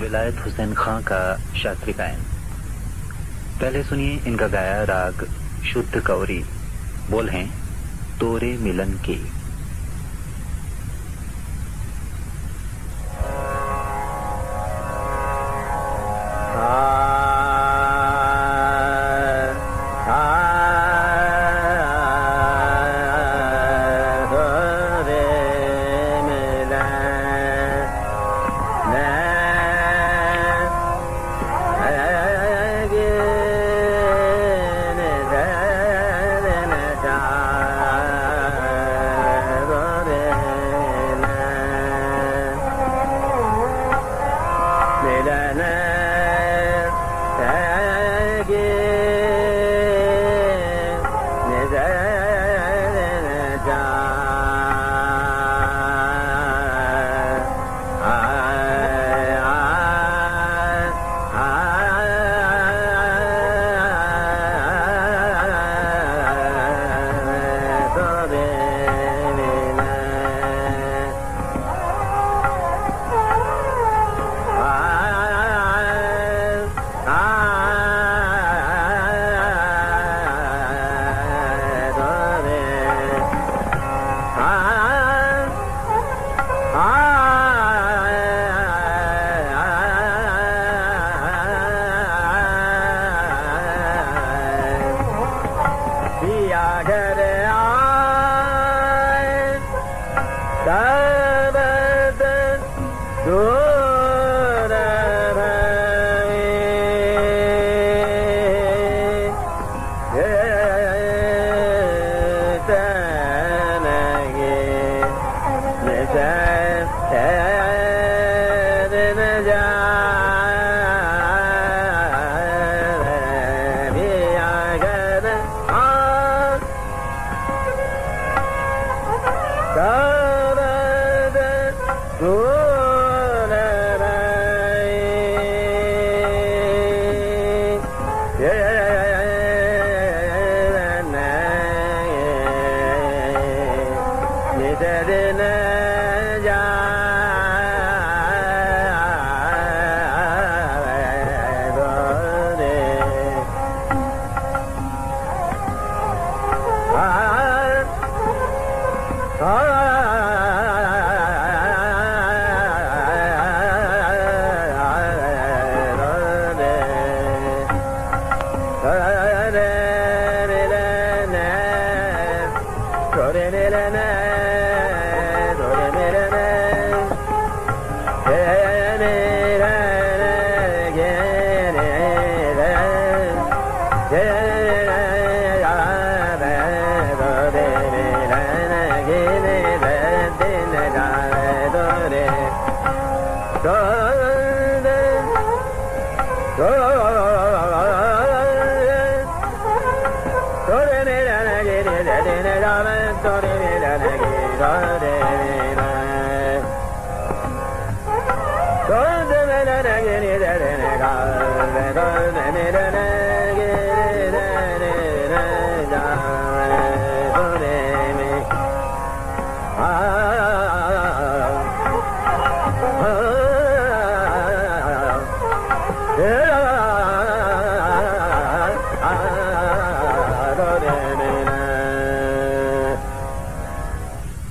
विलायत हुसैन खां का शास्त्रीय गायन। पहले सुनिए इनका गाया राग शुद्ध कौरी। बोल हैं, तोरे मिलन की। Yeah, yeah, yeah. Da da da